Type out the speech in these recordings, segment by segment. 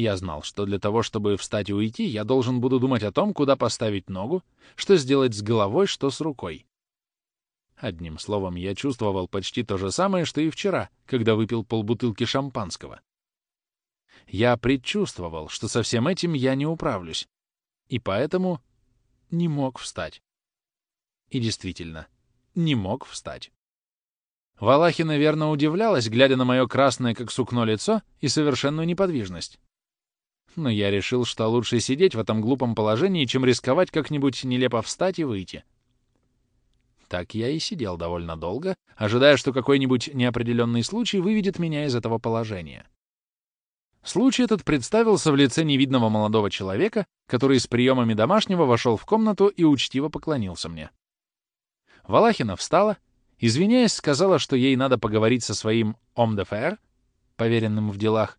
Я знал, что для того, чтобы встать и уйти, я должен буду думать о том, куда поставить ногу, что сделать с головой, что с рукой. Одним словом, я чувствовал почти то же самое, что и вчера, когда выпил полбутылки шампанского. Я предчувствовал, что со всем этим я не управлюсь, и поэтому не мог встать. И действительно, не мог встать. Валахи, наверное, удивлялась, глядя на мое красное, как сукно, лицо и совершенную неподвижность. Но я решил, что лучше сидеть в этом глупом положении, чем рисковать как-нибудь нелепо встать и выйти. Так я и сидел довольно долго, ожидая, что какой-нибудь неопределенный случай выведет меня из этого положения. Случай этот представился в лице невидного молодого человека, который с приемами домашнего вошел в комнату и учтиво поклонился мне. Валахина встала, извиняясь, сказала, что ей надо поговорить со своим «ом де фер», поверенным в делах,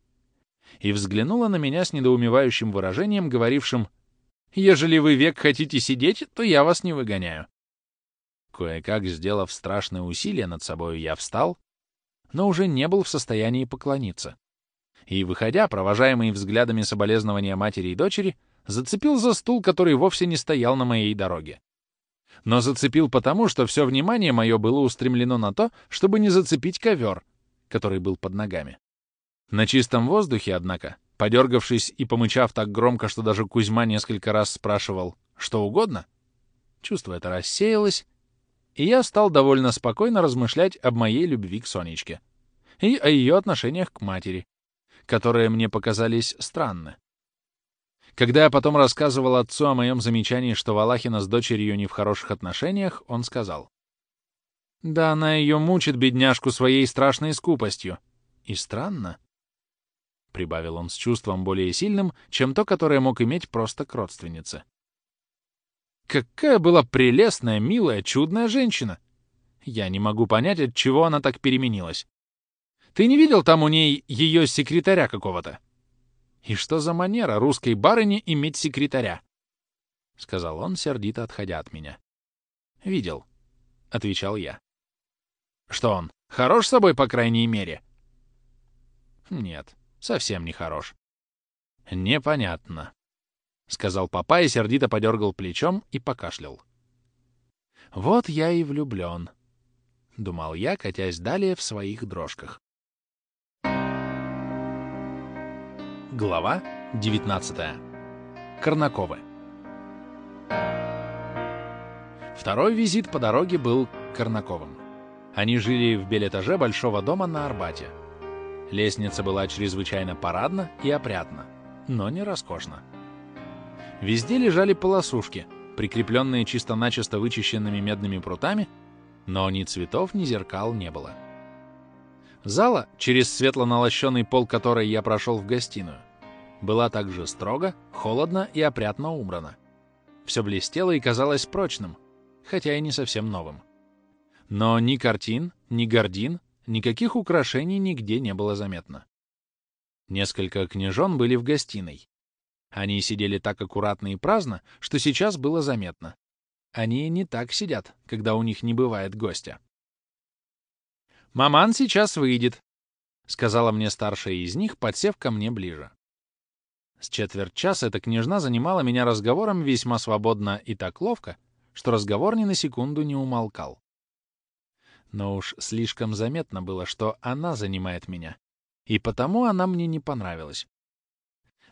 и взглянула на меня с недоумевающим выражением, говорившим «Ежели вы век хотите сидеть, то я вас не выгоняю». Кое-как, сделав страшное усилие над собою, я встал, но уже не был в состоянии поклониться. И, выходя, провожаемый взглядами соболезнования матери и дочери, зацепил за стул, который вовсе не стоял на моей дороге. Но зацепил потому, что все внимание мое было устремлено на то, чтобы не зацепить ковер, который был под ногами. На чистом воздухе, однако, подергавшись и помычав так громко, что даже Кузьма несколько раз спрашивал «что угодно?», чувство это рассеялось, и я стал довольно спокойно размышлять об моей любви к Сонечке и о ее отношениях к матери, которые мне показались странны. Когда я потом рассказывал отцу о моем замечании, что Валахина с дочерью не в хороших отношениях, он сказал. «Да она ее мучит, бедняжку, своей страшной скупостью. И странно», — прибавил он с чувством более сильным, чем то, которое мог иметь просто к родственнице. Какая была прелестная, милая, чудная женщина! Я не могу понять, от чего она так переменилась. Ты не видел там у ней ее секретаря какого-то? И что за манера русской барыни иметь секретаря? — сказал он, сердито отходя от меня. — Видел, — отвечал я. — Что он, хорош собой, по крайней мере? — Нет, совсем не хорош. — Непонятно. — сказал папа и сердито подергал плечом и покашлял. «Вот я и влюблен», — думал я, катясь далее в своих дрожках. Глава 19. Корнаковы. Второй визит по дороге был Корнаковым. Они жили в белетаже большого дома на Арбате. Лестница была чрезвычайно парадна и опрятна, но не роскошна. Везде лежали полосушки, прикрепленные чисто-начисто вычищенными медными прутами, но ни цветов, ни зеркал не было. Зала, через светло-налощенный пол которой я прошел в гостиную, была также строго, холодно и опрятно убрана. Все блестело и казалось прочным, хотя и не совсем новым. Но ни картин, ни гордин, никаких украшений нигде не было заметно. Несколько княжон были в гостиной, они сидели так аккуратно и праздно, что сейчас было заметно. Они не так сидят, когда у них не бывает гостя. «Маман сейчас выйдет», — сказала мне старшая из них, подсев ко мне ближе. С четверть часа эта княжна занимала меня разговором весьма свободно и так ловко, что разговор ни на секунду не умолкал. Но уж слишком заметно было, что она занимает меня, и потому она мне не понравилась.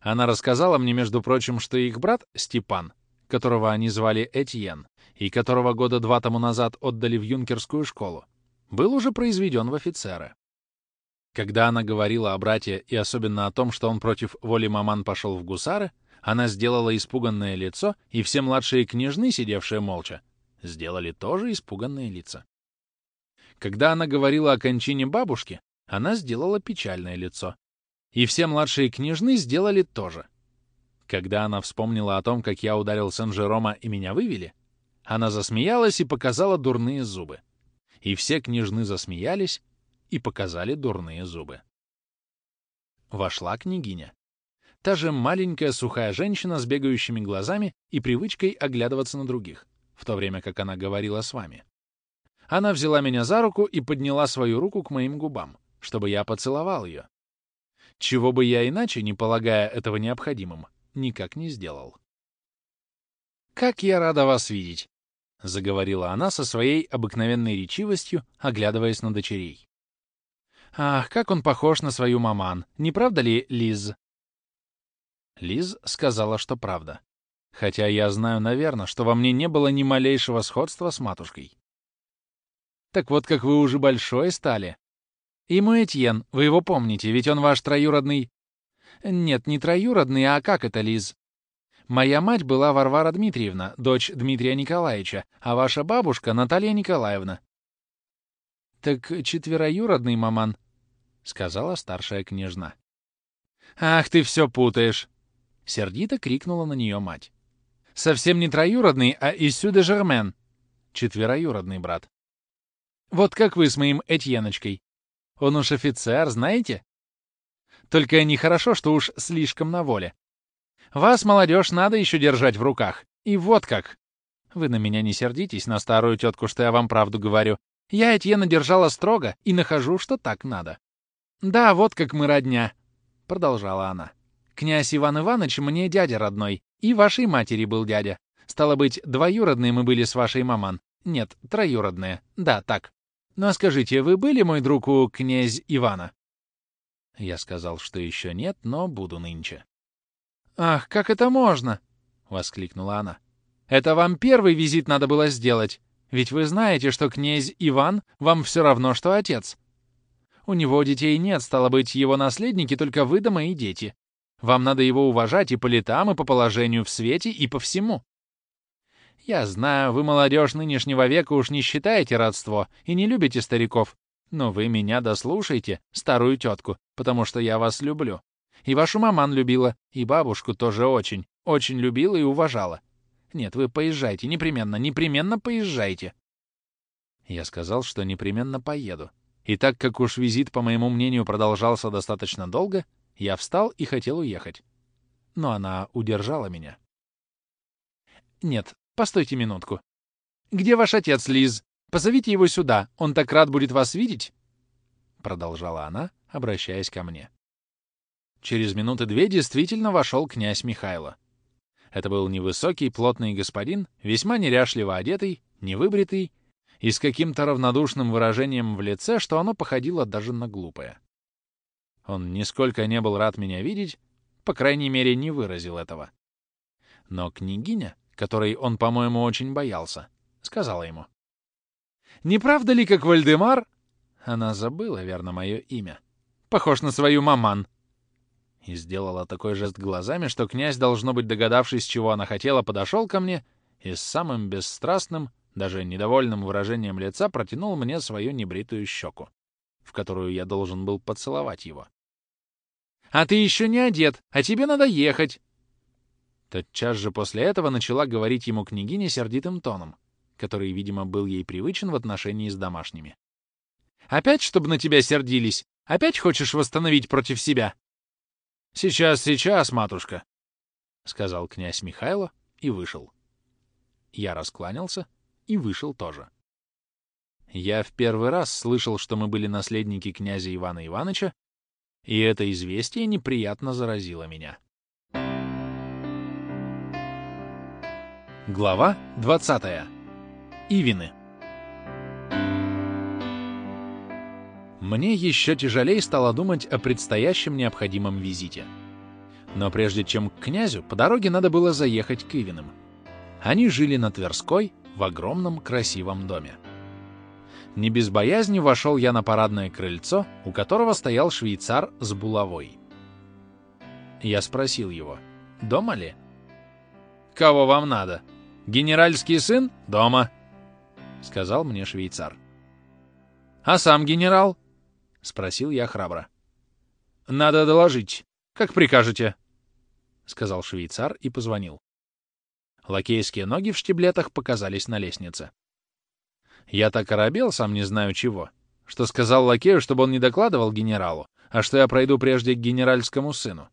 Она рассказала мне, между прочим, что их брат Степан, которого они звали Этьен, и которого года два тому назад отдали в юнкерскую школу, был уже произведен в офицеры. Когда она говорила о брате и особенно о том, что он против воли маман пошел в гусары, она сделала испуганное лицо, и все младшие княжны, сидевшие молча, сделали тоже испуганные лица. Когда она говорила о кончине бабушки, она сделала печальное лицо, и все младшие княжны сделали то же. Когда она вспомнила о том, как я ударил Сен-Жерома и меня вывели, она засмеялась и показала дурные зубы. И все княжны засмеялись и показали дурные зубы. Вошла княгиня. Та же маленькая сухая женщина с бегающими глазами и привычкой оглядываться на других, в то время как она говорила с вами. Она взяла меня за руку и подняла свою руку к моим губам, чтобы я поцеловал ее, чего бы я иначе, не полагая этого необходимым, никак не сделал. «Как я рада вас видеть!» — заговорила она со своей обыкновенной речивостью, оглядываясь на дочерей. «Ах, как он похож на свою маман! Не правда ли, Лиз?» Лиз сказала, что правда. Хотя я знаю, наверное, что во мне не было ни малейшего сходства с матушкой. «Так вот, как вы уже большой стали!» «И мой Этьен, вы его помните, ведь он ваш троюродный...» «Нет, не троюродный, а как это, Лиз?» «Моя мать была Варвара Дмитриевна, дочь Дмитрия Николаевича, а ваша бабушка — Наталья Николаевна». «Так четвероюродный, маман», — сказала старшая княжна. «Ах, ты все путаешь!» — сердито крикнула на нее мать. «Совсем не троюродный, а Исю де Жермен, четвероюродный брат. Вот как вы с моим Этьеночкой. Он уж офицер, знаете? Только нехорошо, что уж слишком на воле. Вас, молодежь, надо еще держать в руках. И вот как. Вы на меня не сердитесь, на старую тетку, что я вам правду говорю. Я Этьена держала строго и нахожу, что так надо. Да, вот как мы родня, — продолжала она. Князь Иван Иванович мне дядя родной, и вашей матери был дядя. Стало быть, двоюродные мы были с вашей маман. Нет, троюродные. Да, так. «Ну а скажите, вы были, мой друг, у князь Ивана?» Я сказал, что еще нет, но буду нынче. «Ах, как это можно?» — воскликнула она. «Это вам первый визит надо было сделать, ведь вы знаете, что князь Иван вам все равно, что отец. У него детей нет, стало быть, его наследники только вы да мои дети. Вам надо его уважать и по летам, и по положению в свете, и по всему. Я знаю, вы, молодежь нынешнего века, уж не считаете родство и не любите стариков. Но вы меня дослушайте, старую тетку, потому что я вас люблю. И вашу маман любила, и бабушку тоже очень, очень любила и уважала. Нет, вы поезжайте, непременно, непременно поезжайте. Я сказал, что непременно поеду. И так как уж визит, по моему мнению, продолжался достаточно долго, я встал и хотел уехать. Но она удержала меня. «Нет, Постойте минутку. Где ваш отец, Лиз? Позовите его сюда, он так рад будет вас видеть!» Продолжала она, обращаясь ко мне. Через минуты две действительно вошел князь Михайло. Это был невысокий, плотный господин, весьма неряшливо одетый, невыбритый и с каким-то равнодушным выражением в лице, что оно походило даже на глупое. Он нисколько не был рад меня видеть, по крайней мере, не выразил этого. Но княгиня, которой он, по-моему, очень боялся, сказала ему. «Не правда ли, как Вальдемар?» Она забыла, верно, мое имя. «Похож на свою маман». И сделала такой жест глазами, что князь, должно быть, догадавшись, чего она хотела, подошел ко мне и с самым бесстрастным, даже недовольным выражением лица протянул мне свою небритую щеку, в которую я должен был поцеловать его. «А ты еще не одет, а тебе надо ехать!» Тотчас же после этого начала говорить ему княгиня сердитым тоном, который, видимо, был ей привычен в отношении с домашними. «Опять, чтобы на тебя сердились? Опять хочешь восстановить против себя?» «Сейчас, сейчас, матушка», — сказал князь Михайло и вышел. Я раскланялся и вышел тоже. Я в первый раз слышал, что мы были наследники князя Ивана Ивановича, и это известие неприятно заразило меня. Глава 20. Ивины. Мне еще тяжелее стало думать о предстоящем необходимом визите. Но прежде чем к князю, по дороге надо было заехать к Ивиным. Они жили на Тверской в огромном красивом доме. Не без боязни вошел я на парадное крыльцо, у которого стоял швейцар с булавой. Я спросил его, дома ли? «Кого вам надо?» «Генеральский сын дома», — сказал мне швейцар. «А сам генерал?» — спросил я храбро. «Надо доложить. Как прикажете», — сказал швейцар и позвонил. Лакейские ноги в штиблетах показались на лестнице. Я так оробел, сам не знаю чего, что сказал лакею, чтобы он не докладывал генералу, а что я пройду прежде к генеральскому сыну.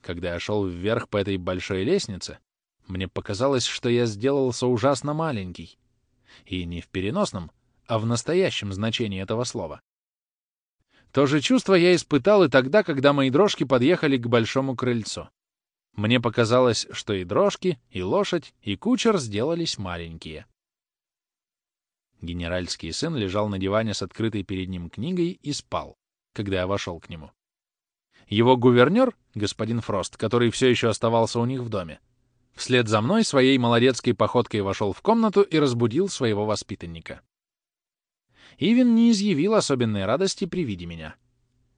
Когда я шел вверх по этой большой лестнице, мне показалось, что я сделался ужасно маленький. И не в переносном, а в настоящем значении этого слова. То же чувство я испытал и тогда, когда мои дрожки подъехали к большому крыльцу. Мне показалось, что и дрожки, и лошадь, и кучер сделались маленькие. Генеральский сын лежал на диване с открытой перед ним книгой и спал, когда я вошел к нему. Его гувернер, господин Фрост, который все еще оставался у них в доме, вслед за мной своей молодецкой походкой вошел в комнату и разбудил своего воспитанника. Ивин не изъявил особенной радости при виде меня.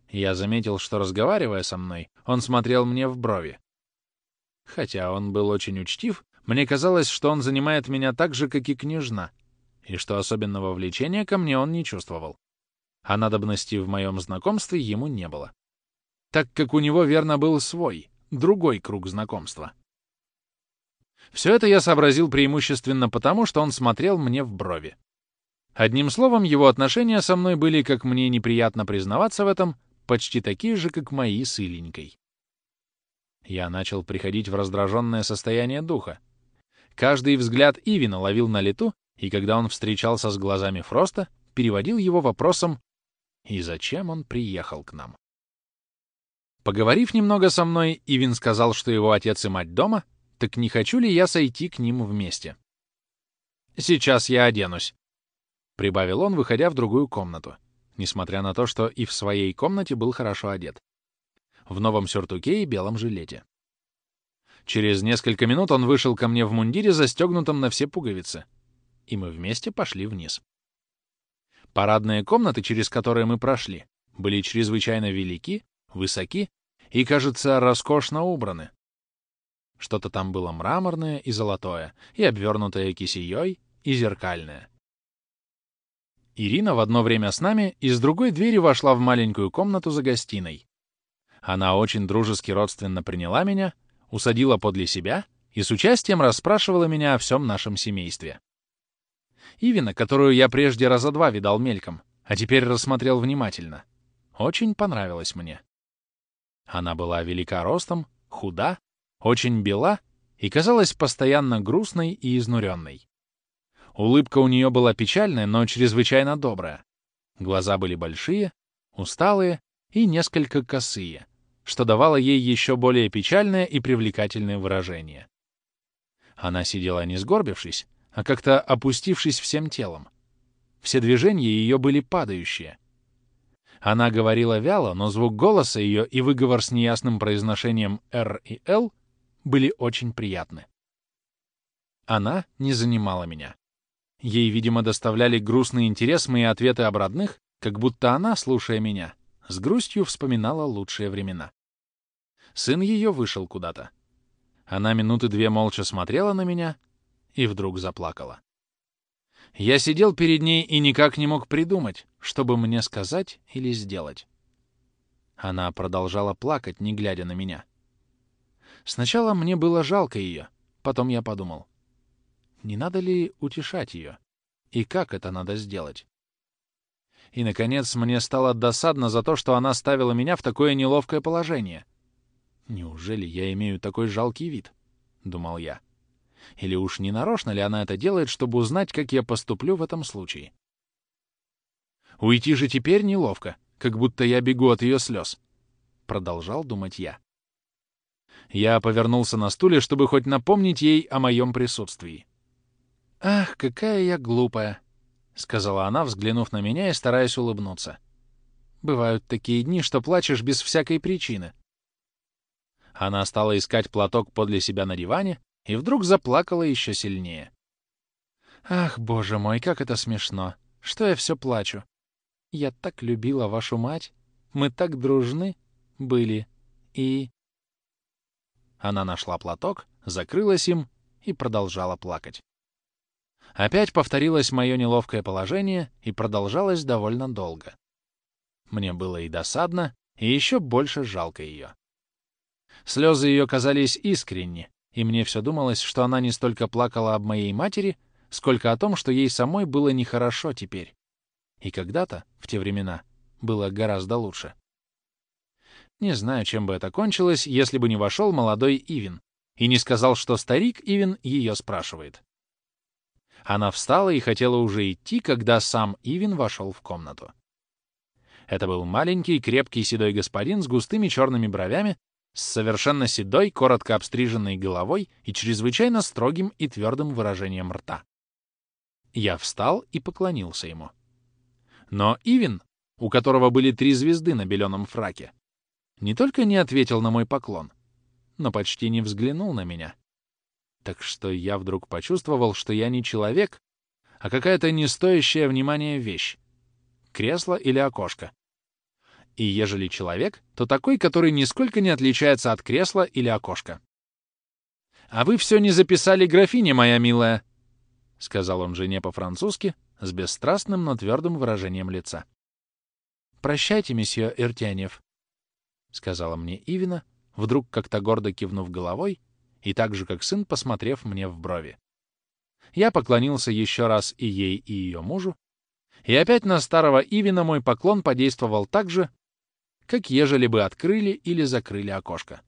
Я заметил, что, разговаривая со мной, он смотрел мне в брови. Хотя он был очень учтив, мне казалось, что он занимает меня так же, как и княжна, и что особенного влечения ко мне он не чувствовал. А надобности в моем знакомстве ему не было. Так как у него, верно, был свой, другой круг знакомства. Все это я сообразил преимущественно потому, что он смотрел мне в брови. Одним словом, его отношения со мной были, как мне неприятно признаваться в этом, почти такие же, как мои с Иленькой. Я начал приходить в раздраженное состояние духа. Каждый взгляд Ивина ловил на лету, и когда он встречался с глазами Фроста, переводил его вопросом «И зачем он приехал к нам?». Поговорив немного со мной, Ивин сказал, что его отец и мать дома, так не хочу ли я сойти к ним вместе. «Сейчас я оденусь», — прибавил он, выходя в другую комнату, несмотря на то, что и в своей комнате был хорошо одет. В новом сюртуке и белом жилете. Через несколько минут он вышел ко мне в мундире, застегнутом на все пуговицы, и мы вместе пошли вниз. Парадные комнаты, через которые мы прошли, были чрезвычайно велики, высоки и, кажется, роскошно убраны. Что-то там было мраморное и золотое, и обвернутое кисеей, и зеркальное. Ирина в одно время с нами из другой двери вошла в маленькую комнату за гостиной. Она очень дружески родственно приняла меня, усадила подле себя и с участием расспрашивала меня о всем нашем семействе. Ивина, которую я прежде раза два видал мельком, а теперь рассмотрел внимательно, очень понравилась мне. Она была велика ростом, худа, очень бела и казалась постоянно грустной и изнуренной. Улыбка у нее была печальная, но чрезвычайно добрая. Глаза были большие, усталые и несколько косые, что давало ей еще более печальное и привлекательное выражение. Она сидела не сгорбившись, а как-то опустившись всем телом. Все движения ее были падающие. Она говорила вяло, но звук голоса ее и выговор с неясным произношением «Р» и «Л» были очень приятны. Она не занимала меня. Ей, видимо, доставляли грустный интерес мои ответы об родных, как будто она, слушая меня, с грустью вспоминала лучшие времена. Сын ее вышел куда-то. Она минуты две молча смотрела на меня и вдруг заплакала. Я сидел перед ней и никак не мог придумать, чтобы мне сказать или сделать. Она продолжала плакать, не глядя на меня. Сначала мне было жалко ее, потом я подумал, не надо ли утешать ее? И как это надо сделать? И, наконец, мне стало досадно за то, что она ставила меня в такое неловкое положение. «Неужели я имею такой жалкий вид?» — думал я. «Или уж не нарочно ли она это делает, чтобы узнать, как я поступлю в этом случае?» «Уйти же теперь неловко, как будто я бегу от ее слез», — продолжал думать я. Я повернулся на стуле, чтобы хоть напомнить ей о моем присутствии. «Ах, какая я глупая!» — сказала она, взглянув на меня и стараясь улыбнуться. «Бывают такие дни, что плачешь без всякой причины». Она стала искать платок подле себя на диване и вдруг заплакала еще сильнее. «Ах, боже мой, как это смешно! Что я все плачу! Я так любила вашу мать, мы так дружны были, и...» Она нашла платок, закрылась им и продолжала плакать. Опять повторилось мое неловкое положение и продолжалось довольно долго. Мне было и досадно, и еще больше жалко ее. Слезы ее казались искренни, и мне все думалось, что она не столько плакала об моей матери, сколько о том, что ей самой было нехорошо теперь. И когда-то, в те времена, было гораздо лучше. Не знаю, чем бы это кончилось, если бы не вошел молодой Ивин и не сказал, что старик Ивин ее спрашивает. Она встала и хотела уже идти, когда сам Ивин вошел в комнату. Это был маленький, крепкий седой господин с густыми черными бровями, с совершенно седой, коротко обстриженной головой и чрезвычайно строгим и твердым выражением рта. Я встал и поклонился ему. Но Ивин, у которого были три звезды на беленом фраке, не только не ответил на мой поклон, но почти не взглянул на меня. Так что я вдруг почувствовал, что я не человек, а какая-то не стоящая внимания вещь — кресло или окошко. И ежели человек, то такой, который нисколько не отличается от кресла или окошка. «А вы все не записали графине, моя милая», — сказал он жене по-французски с бесстрастным, но твердым выражением лица. «Прощайте, месье Иртянев», — сказала мне Ивина, вдруг как-то гордо кивнув головой и так же, как сын, посмотрев мне в брови. Я поклонился еще раз и ей, и ее мужу, и опять на старого Ивина мой поклон подействовал так же, как ежели бы открыли или закрыли окошко.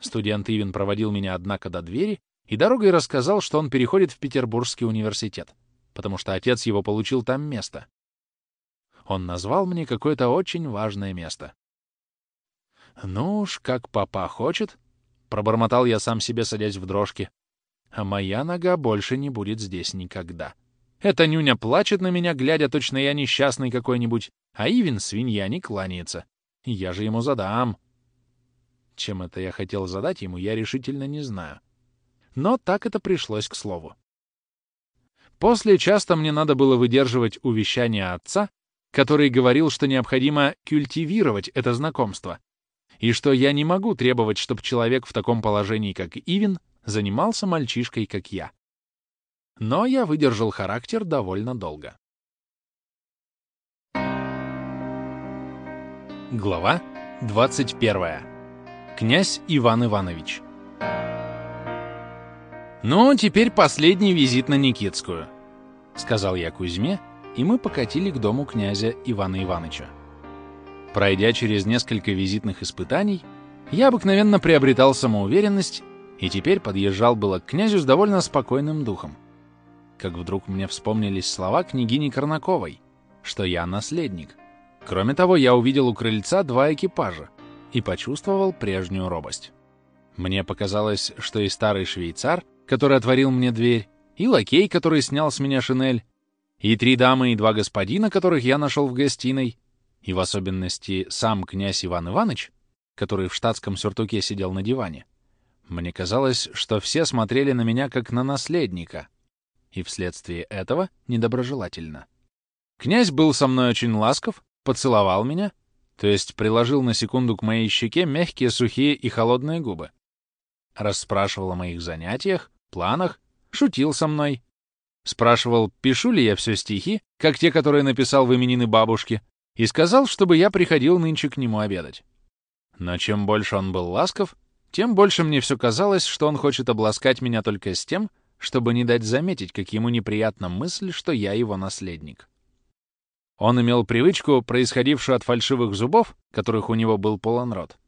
Студент Ивин проводил меня, однако, до двери и дорогой рассказал, что он переходит в Петербургский университет, потому что отец его получил там место. Он назвал мне какое-то очень важное место. «Ну уж, как папа хочет», — пробормотал я сам себе, садясь в дрожки, «а моя нога больше не будет здесь никогда». Эта нюня плачет на меня, глядя, точно я несчастный какой-нибудь, а Ивин, свинья, не кланяется. Я же ему задам. Чем это я хотел задать ему, я решительно не знаю. Но так это пришлось к слову. После часто мне надо было выдерживать увещание отца, который говорил, что необходимо культивировать это знакомство, и что я не могу требовать, чтобы человек в таком положении, как Ивин, занимался мальчишкой, как я. Но я выдержал характер довольно долго. Глава 21. Князь Иван Иванович. «Ну, теперь последний визит на Никитскую», — сказал я Кузьме, и мы покатили к дому князя Ивана Ивановича. Пройдя через несколько визитных испытаний, я обыкновенно приобретал самоуверенность и теперь подъезжал было к князю с довольно спокойным духом. Как вдруг мне вспомнились слова княгини Корнаковой, что я наследник — Кроме того, я увидел у крыльца два экипажа и почувствовал прежнюю робость. Мне показалось, что и старый швейцар, который отворил мне дверь, и лакей, который снял с меня шинель, и три дамы и два господина, которых я нашел в гостиной, и в особенности сам князь Иван Иванович, который в штатском сюртуке сидел на диване, мне казалось, что все смотрели на меня как на наследника, и вследствие этого недоброжелательно. Князь был со мной очень ласков, поцеловал меня, то есть приложил на секунду к моей щеке мягкие, сухие и холодные губы. Расспрашивал о моих занятиях, планах, шутил со мной. Спрашивал, пишу ли я все стихи, как те, которые написал в именины бабушки, и сказал, чтобы я приходил нынче к нему обедать. Но чем больше он был ласков, тем больше мне все казалось, что он хочет обласкать меня только с тем, чтобы не дать заметить, как ему неприятна мысль, что я его наследник. Он имел привычку, происходившую от фальшивых зубов, которых у него был полон рот.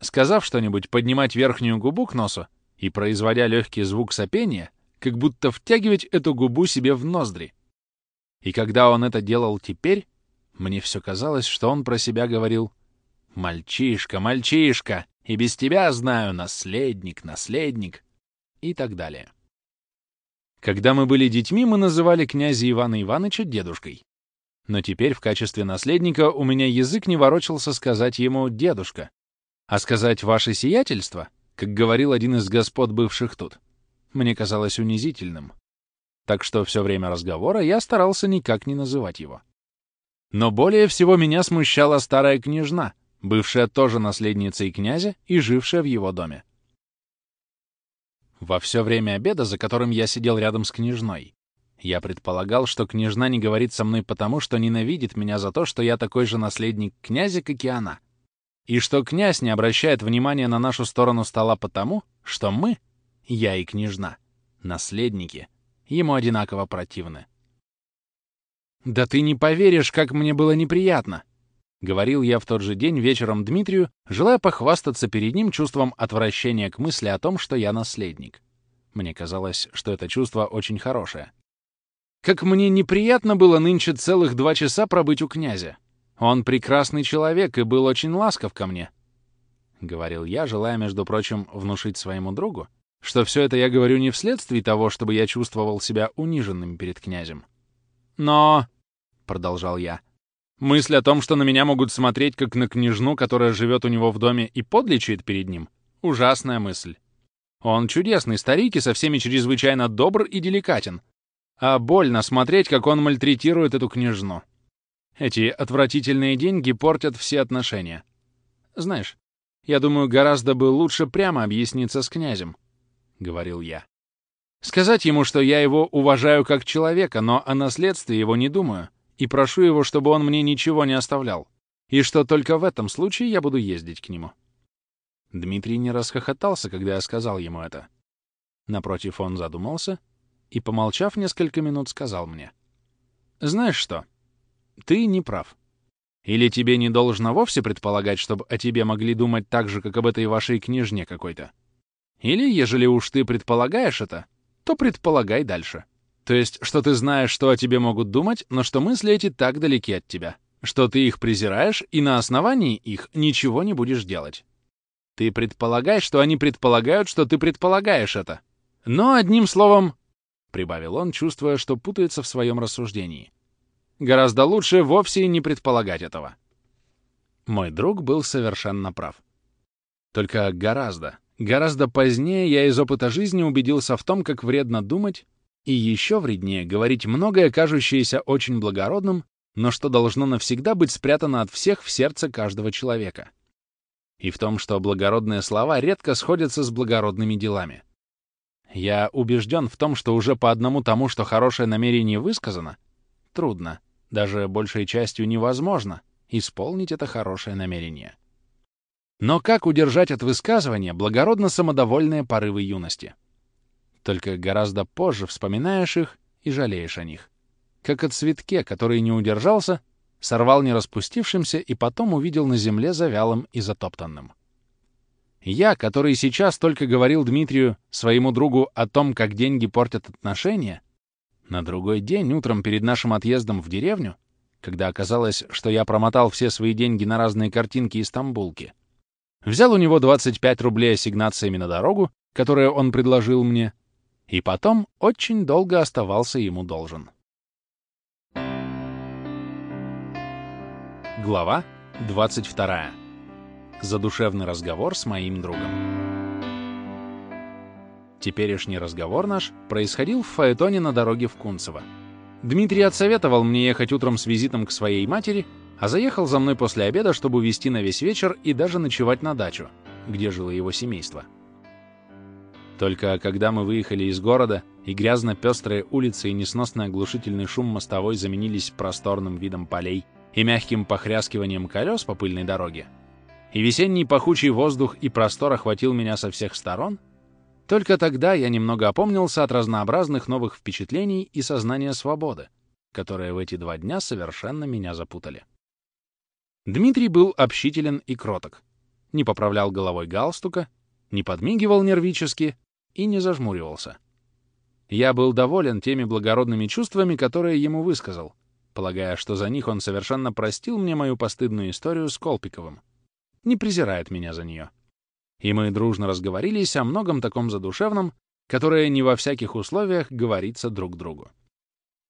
Сказав что-нибудь, поднимать верхнюю губу к носу и, производя легкий звук сопения, как будто втягивать эту губу себе в ноздри. И когда он это делал теперь, мне все казалось, что он про себя говорил «Мальчишка, мальчишка, и без тебя знаю, наследник, наследник» и так далее. Когда мы были детьми, мы называли князя Ивана Ивановича дедушкой. Но теперь в качестве наследника у меня язык не ворочался сказать ему «дедушка». А сказать «ваше сиятельство», как говорил один из господ, бывших тут, мне казалось унизительным. Так что все время разговора я старался никак не называть его. Но более всего меня смущала старая княжна, бывшая тоже наследницей князя и жившая в его доме. Во все время обеда, за которым я сидел рядом с княжной, я предполагал, что княжна не говорит со мной потому, что ненавидит меня за то, что я такой же наследник князя, как и она. И что князь не обращает внимания на нашу сторону стола потому, что мы, я и княжна, наследники, ему одинаково противны. «Да ты не поверишь, как мне было неприятно!» — говорил я в тот же день вечером Дмитрию, желая похвастаться перед ним чувством отвращения к мысли о том, что я наследник. Мне казалось, что это чувство очень хорошее. Как мне неприятно было нынче целых два часа пробыть у князя. Он прекрасный человек и был очень ласков ко мне. — говорил я, желая, между прочим, внушить своему другу, что все это я говорю не вследствие того, чтобы я чувствовал себя униженным перед князем. «Но...» — продолжал я. «Мысль о том, что на меня могут смотреть, как на княжну, которая живет у него в доме и подлечит перед ним, — ужасная мысль. Он чудесный старик и со всеми чрезвычайно добр и деликатен. А больно смотреть, как он мальтретирует эту княжну. Эти отвратительные деньги портят все отношения. Знаешь, я думаю, гораздо бы лучше прямо объясниться с князем, — говорил я. Сказать ему, что я его уважаю как человека, но о наследстве его не думаю, и прошу его, чтобы он мне ничего не оставлял, и что только в этом случае я буду ездить к нему. Дмитрий не расхохотался, когда я сказал ему это. Напротив, он задумался и, помолчав несколько минут, сказал мне. «Знаешь что? Ты не прав. Или тебе не должно вовсе предполагать, чтобы о тебе могли думать так же, как об этой вашей княжне какой-то? Или, ежели уж ты предполагаешь это, то предполагай дальше. То есть, что ты знаешь, что о тебе могут думать, но что мысли эти так далеки от тебя, что ты их презираешь и на основании их ничего не будешь делать. Ты предполагаешь, что они предполагают, что ты предполагаешь это. Но одним словом, — прибавил он, чувствуя, что путается в своем рассуждении, Гораздо лучше вовсе не предполагать этого. Мой друг был совершенно прав. Только гораздо, гораздо позднее я из опыта жизни убедился в том, как вредно думать, и еще вреднее говорить многое, кажущееся очень благородным, но что должно навсегда быть спрятано от всех в сердце каждого человека. И в том, что благородные слова редко сходятся с благородными делами. Я убежден в том, что уже по одному тому, что хорошее намерение высказано, трудно, даже большей частью невозможно исполнить это хорошее намерение. Но как удержать от высказывания благородно самодовольные порывы юности? Только гораздо позже вспоминаешь их и жалеешь о них. Как о цветке, который не удержался, сорвал не распустившимся и потом увидел на земле завялым и затоптанным. Я, который сейчас только говорил Дмитрию, своему другу, о том, как деньги портят отношения, на другой день, утром перед нашим отъездом в деревню, когда оказалось, что я промотал все свои деньги на разные картинки и стамбулки, взял у него 25 рублей ассигнациями на дорогу, которые он предложил мне, и потом очень долго оставался ему должен. Глава 22. Задушевный разговор с моим другом. Теперешний разговор наш происходил в Фаэтоне на дороге в Кунцево. Дмитрий отсоветовал мне ехать утром с визитом к своей матери, а заехал за мной после обеда, чтобы увезти на весь вечер и даже ночевать на дачу, где жило его семейство. Только когда мы выехали из города, и грязно-пестрые улицы и несносный оглушительный шум мостовой заменились просторным видом полей и мягким похряскиванием колес по пыльной дороге, и весенний пахучий воздух и простор охватил меня со всех сторон — только тогда я немного опомнился от разнообразных новых впечатлений и сознания свободы, которые в эти два дня совершенно меня запутали. Дмитрий был общителен и кроток, не поправлял головой галстука, не подмигивал нервически и не зажмуривался. Я был доволен теми благородными чувствами, которые ему высказал, полагая, что за них он совершенно простил мне мою постыдную историю с Колпиковым. Не презирает меня за нее и мы дружно разговорились о многом таком задушевном, которое не во всяких условиях говорится друг другу.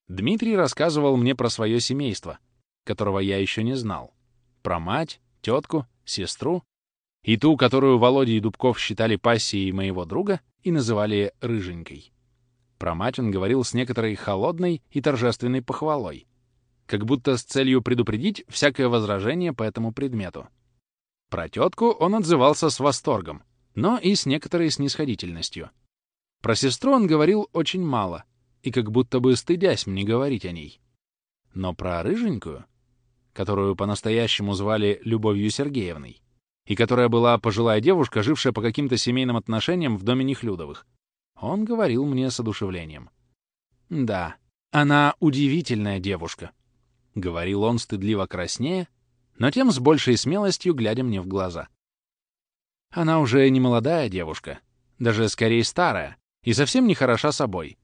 Дмитрий рассказывал мне про свое семейство, которого я еще не знал, про мать, тетку, сестру и ту, которую Володя и Дубков считали пассией моего друга и называли «рыженькой». Про мать он говорил с некоторой холодной и торжественной похвалой, как будто с целью предупредить всякое возражение по этому предмету. Про тетку он отзывался с восторгом, но и с некоторой снисходительностью. Про сестру он говорил очень мало, и как будто бы стыдясь мне говорить о ней. Но про рыженькую, которую по-настоящему звали Любовью Сергеевной, и которая была пожилая девушка, жившая по каким-то семейным отношениям в доме Нехлюдовых, он говорил мне с одушевлением. «Да, она удивительная девушка», — говорил он стыдливо краснее но тем с большей смелостью глядя мне в глаза. Она уже не молодая девушка, даже скорее старая, и совсем не хороша собой.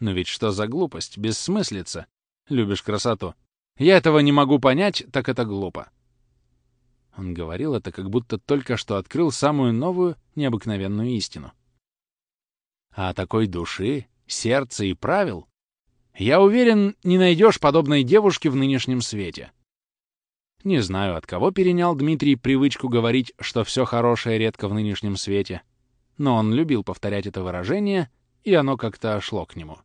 Но ведь что за глупость, бессмыслица? Любишь красоту. Я этого не могу понять, так это глупо. Он говорил это, как будто только что открыл самую новую, необыкновенную истину. А такой души, сердца и правил, я уверен, не найдешь подобной девушки в нынешнем свете. Не знаю, от кого перенял Дмитрий привычку говорить, что все хорошее редко в нынешнем свете, но он любил повторять это выражение, и оно как-то шло к нему.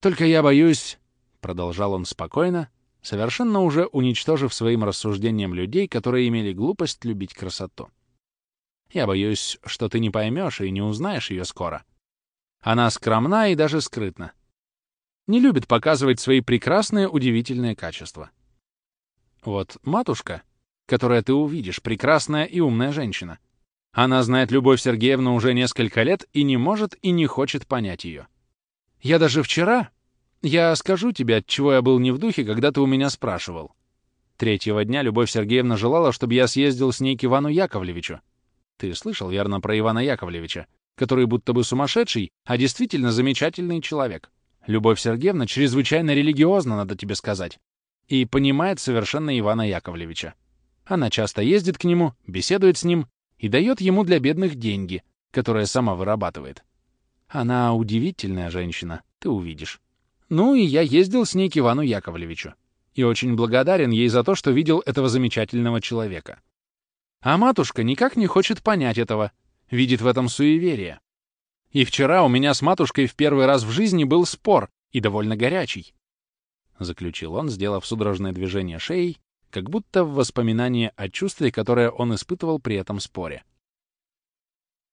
«Только я боюсь», — продолжал он спокойно, совершенно уже уничтожив своим рассуждением людей, которые имели глупость любить красоту. «Я боюсь, что ты не поймешь и не узнаешь ее скоро. Она скромна и даже скрытна. Не любит показывать свои прекрасные, удивительные качества. Вот матушка, которая ты увидишь, прекрасная и умная женщина. Она знает Любовь Сергеевну уже несколько лет и не может и не хочет понять ее. Я даже вчера... Я скажу тебе, от чего я был не в духе, когда ты у меня спрашивал. Третьего дня Любовь Сергеевна желала, чтобы я съездил с ней к Ивану Яковлевичу. Ты слышал, верно, про Ивана Яковлевича, который будто бы сумасшедший, а действительно замечательный человек. Любовь Сергеевна чрезвычайно религиозна, надо тебе сказать и понимает совершенно Ивана Яковлевича. Она часто ездит к нему, беседует с ним и дает ему для бедных деньги, которые сама вырабатывает. Она удивительная женщина, ты увидишь. Ну и я ездил с ней к Ивану Яковлевичу. И очень благодарен ей за то, что видел этого замечательного человека. А матушка никак не хочет понять этого, видит в этом суеверие. И вчера у меня с матушкой в первый раз в жизни был спор, и довольно горячий. — заключил он, сделав судорожное движение шеей, как будто в воспоминание о чувстве, которое он испытывал при этом споре.